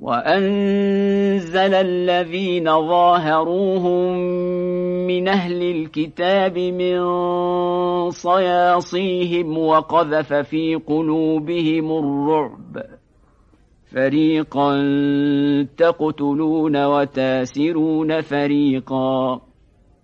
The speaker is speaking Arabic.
وأنزل الذين ظاهروهم من أهل الكتاب من صياصيهم وقذف في قلوبهم الرعب. فريقا تقتلون وتاسرون فريقا.